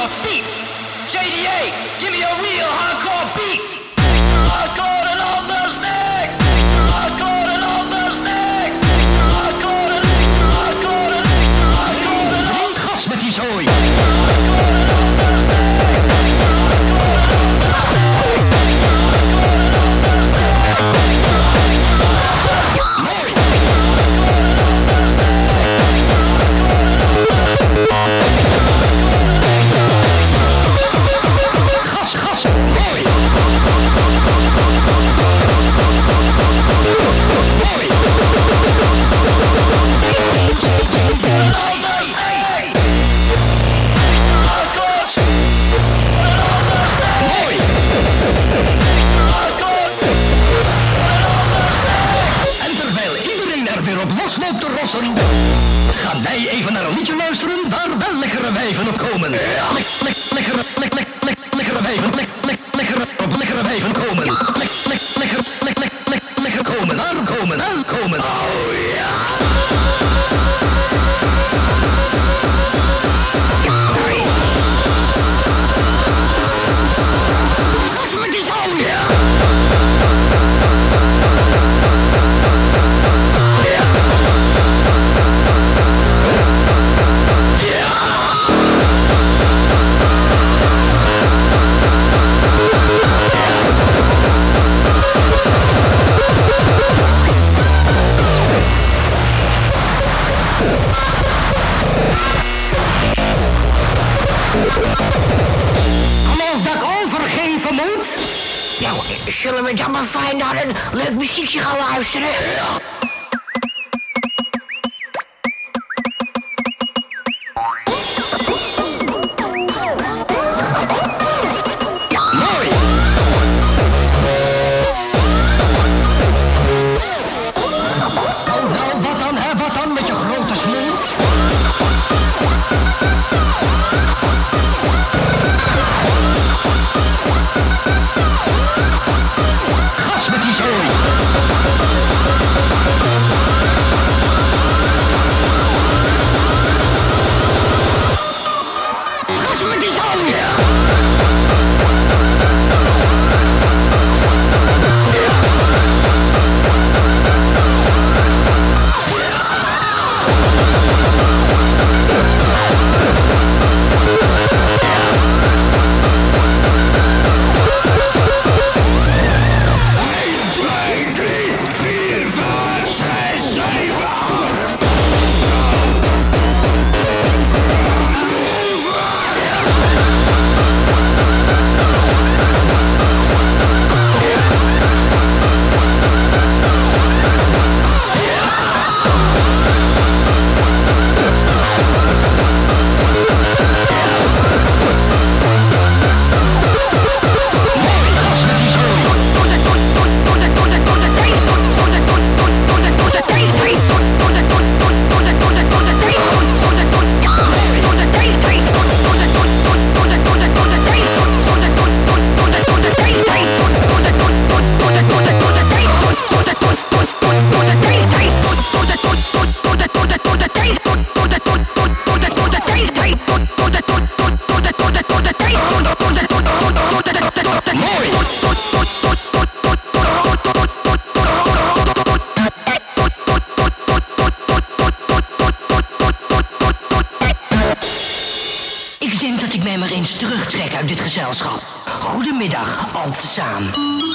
your feet. JDA, give me a real hardcore beat. Hardcore and all those next. Rossen, gaan wij even naar een liedje luisteren waar wel lekkere wijven op komen. Lek, lek, lekkere, lek, lek, lek, lekkere wijven, lek, lek, lekkere, op lekkere wijven komen. Lek, lek, lekker, lek, lek, Geloof dat ik overgeven moet? Nou, zullen we dan maar fijn naar een leuk muziekje gaan luisteren? Eens terugtrek uit dit gezelschap. Goedemiddag, al tezamen.